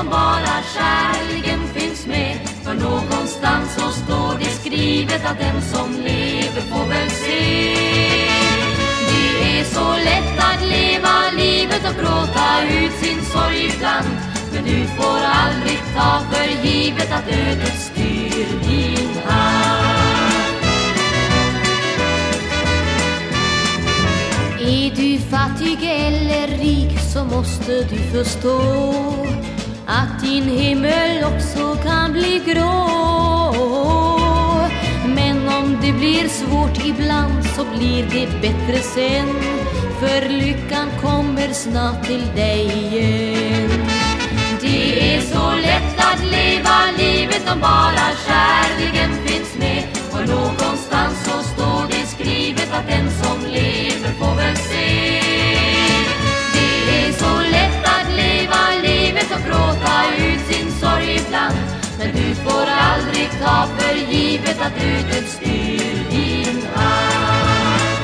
om bara kärleken finns med. För någonstans så står det skrivet att den som lever får väl se. Det är så lätt att leva livet och gråta ut sin sorg ibland. Men du får aldrig ta för givet att ödet styr din hand. Är du fattig eller rik så måste du förstå att din himmel också kan bli grå. Men om det blir svårt ibland så blir det bättre sen. För lyckan kommer snart till dig igen. Det är så lätt att leva livet om bara skär. Men du får aldrig ta för givet att ödet styr din hand.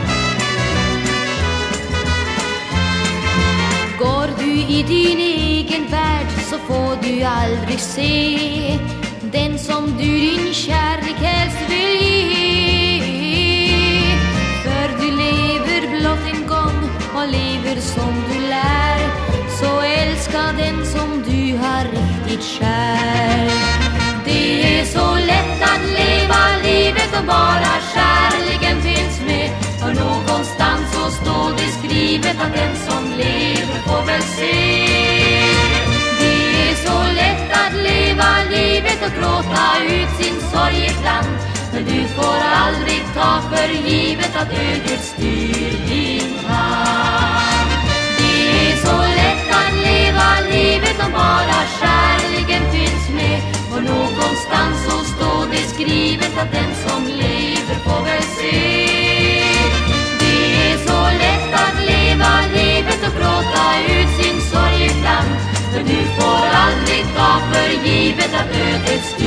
Går du i din egen värld så får du aldrig se Den som du din kärlek helst vill ge. För du lever blott en gång och lever som du lär Så älska den som du har riktigt kär. livet att den som lever får väl se. Det är så lätt att leva livet och gråta ut sin sorg ibland. Men du får aldrig ta för givet att ödet styr din hand. Det är så lätt att leva livet om bara kärleken finns med. För någonstans så står det skrivet att den som lever för givet blöd ist,